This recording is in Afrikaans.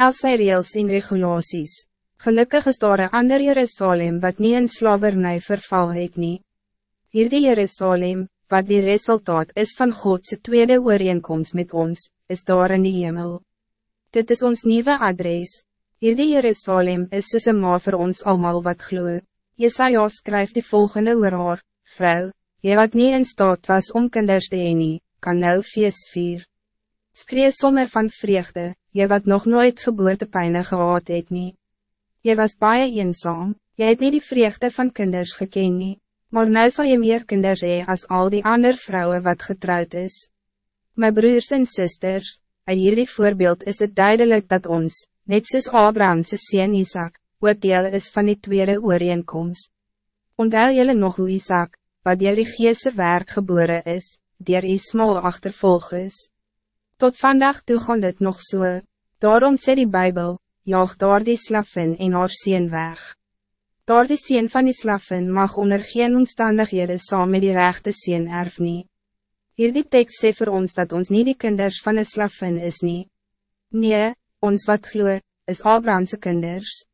al sy reels en regulaties. Gelukkig is daar een ander Jerusalem wat niet in slavernij verval het nie. Hierdie Jerusalem, wat die resultaat is van Godse tweede ooreenkomst met ons, is daar in die hemel. Dit is ons nieuwe adres. Hierdie Jerusalem is soos een ma vir ons allemaal wat gloe. Jesaja skryf die volgende oor haar, Vrou, jy wat niet in staat was om kinders te heen nie, kan nou feest vier. Skree sommer van vreugde, jy wat nog nooit geboortepijne gehad het nie. Jy was baie eenzaam, jy het nie die vreugde van kinders geken nie, maar nou zal je meer kinders hee als al die andere vrouwen wat getrouwd is. My broers en sisters, uit hierdie voorbeeld is het duidelijk dat ons, net soos Abrahamse sien Isaac, ook deel is van die tweede ooreenkomst. Onthou jullie nog hoe Isaac, wat dier die geese werk geboren is, dier Ismael achtervolg is. Tot vandaag toe gaan dit nog so, daarom sê die Bijbel, jaag daar die slaffen en haar sien weg. Daar die sien van die slaffen mag onder geen omstandighede saam met die rechte sien erf nie. Hierdie tekst sê vir ons dat ons niet die kinders van een slaffen is nie. Nee, ons wat gloeit, is Abrahamse kinders.